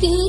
feel